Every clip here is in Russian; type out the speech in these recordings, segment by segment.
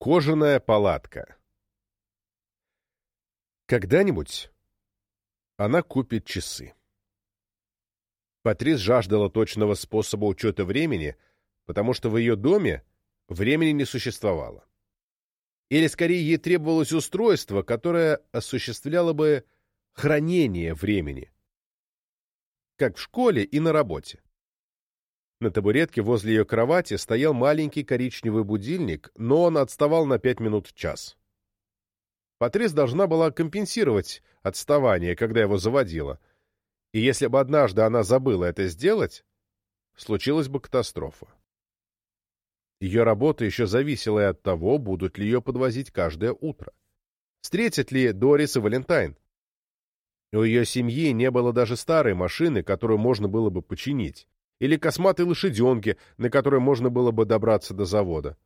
Кожаная палатка. Когда-нибудь она купит часы. Патрис жаждала точного способа учета времени, потому что в ее доме времени не существовало. Или, скорее, ей требовалось устройство, которое осуществляло бы хранение времени, как в школе и на работе. На табуретке возле ее кровати стоял маленький коричневый будильник, но он отставал на пять минут в час. Патрис должна была компенсировать отставание, когда его заводила. И если бы однажды она забыла это сделать, случилась бы катастрофа. Ее работа еще зависела и от того, будут ли ее подвозить каждое утро. Встретят ли Дорис и Валентайн? У ее семьи не было даже старой машины, которую можно было бы починить или косматой лошаденки, на которой можно было бы добраться до завода.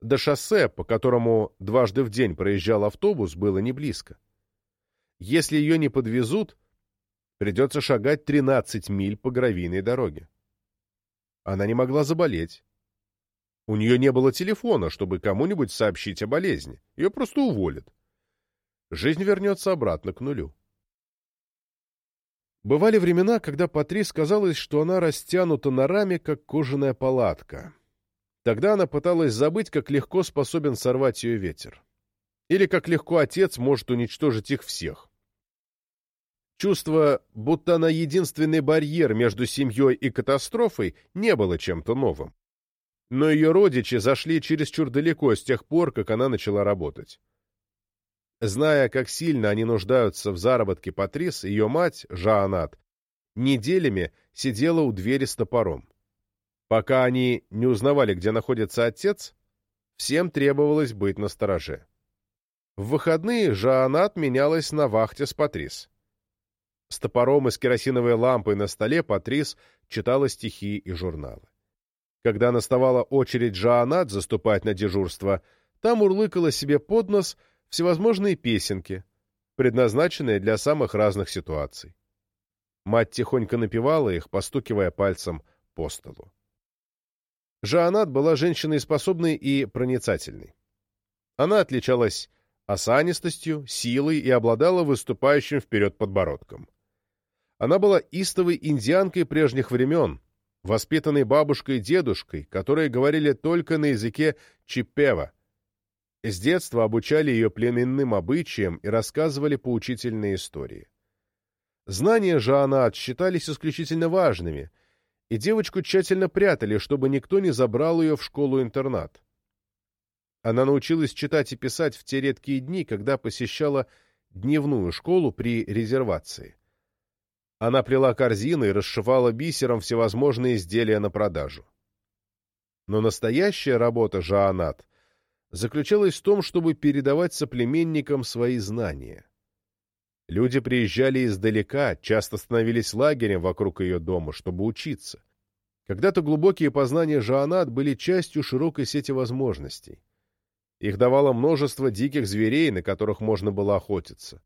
До шоссе, по которому дважды в день проезжал автобус, было не близко. Если ее не подвезут, придется шагать 13 миль по гравийной дороге. Она не могла заболеть. У нее не было телефона, чтобы кому-нибудь сообщить о болезни. Ее просто уволят. Жизнь вернется обратно к нулю. Бывали времена, когда Патрис казалось, что она растянута на раме, как кожаная палатка. Тогда она пыталась забыть, как легко способен сорвать ее ветер. Или как легко отец может уничтожить их всех. Чувство, будто она единственный барьер между семьей и катастрофой, не было чем-то новым. Но ее родичи зашли чересчур далеко с тех пор, как она начала работать. Зная, как сильно они нуждаются в заработке Патрис, ее мать, Жаанат, неделями сидела у двери с топором. Пока они не узнавали, где находится отец, всем требовалось быть настороже. В выходные Жаанат менялась на вахте с Патрис. С топором и с керосиновой лампой на столе Патрис читала стихи и журналы. Когда наставала очередь Жаанат заступать на дежурство, там урлыкала себе под нос — всевозможные песенки, предназначенные для самых разных ситуаций. Мать тихонько напевала их, постукивая пальцем по столу. Жанат была женщиной способной и проницательной. Она отличалась осанистостью, силой и обладала выступающим вперед подбородком. Она была истовой индианкой прежних времен, воспитанной бабушкой и дедушкой, которые говорили только на языке чипева, с детства обучали ее племенным обычаям и рассказывали поучительные истории. Знания же она считались исключительно важными, и девочку тщательно прятали, чтобы никто не забрал ее в школу-интернат. Она научилась читать и писать в те редкие дни, когда посещала дневную школу при резервации. Она плела корзины и расшивала бисером всевозможные изделия на продажу. Но настоящая работа Жаанат заключалась в том, чтобы передавать соплеменникам свои знания. Люди приезжали издалека, часто становились лагерем вокруг ее дома, чтобы учиться. Когда-то глубокие познания Жаанат были частью широкой сети возможностей. Их давало множество диких зверей, на которых можно было охотиться.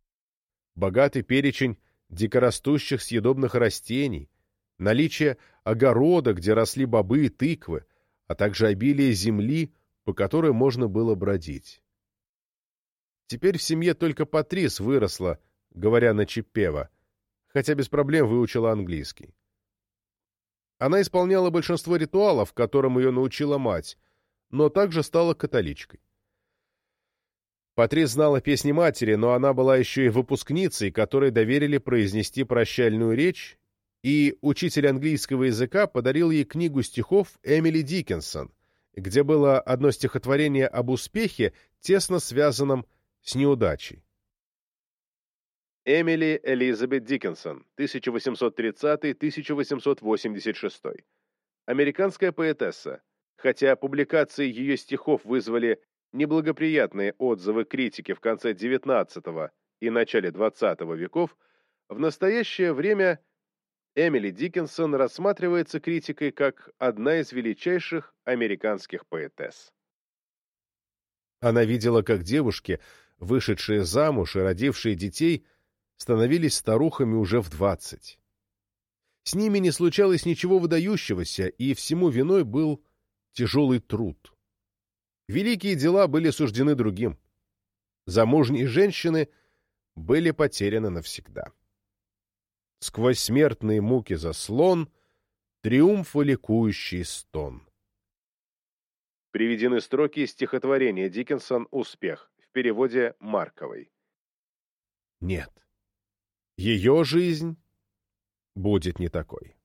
Богатый перечень дикорастущих съедобных растений, наличие огорода, где росли бобы и тыквы, а также обилие земли, по которой можно было бродить. Теперь в семье только Патрис выросла, говоря на Чиппева, хотя без проблем выучила английский. Она исполняла большинство ритуалов, которым ее научила мать, но также стала католичкой. Патрис знала песни матери, но она была еще и выпускницей, которой доверили произнести прощальную речь, и учитель английского языка подарил ей книгу стихов Эмили Диккенсон, где было одно стихотворение об успехе, тесно связанном с неудачей. Эмили Элизабет Диккенсон, 1830-1886. Американская поэтесса. Хотя публикации ее стихов вызвали неблагоприятные отзывы критики в конце XIX и начале XX веков, в настоящее время Эмили Диккенсон рассматривается критикой как одна из величайших американских поэтесс. Она видела, как девушки, вышедшие замуж и родившие детей, становились старухами уже в двадцать. С ними не случалось ничего выдающегося, и всему виной был тяжелый труд. Великие дела были суждены другим. Замужние женщины были потеряны навсегда. Сквозь смертные муки заслон, триумфа ликующий стон. Приведены строки из стихотворения Диккенсон «Успех» в переводе Марковой. Нет, ее жизнь будет не такой.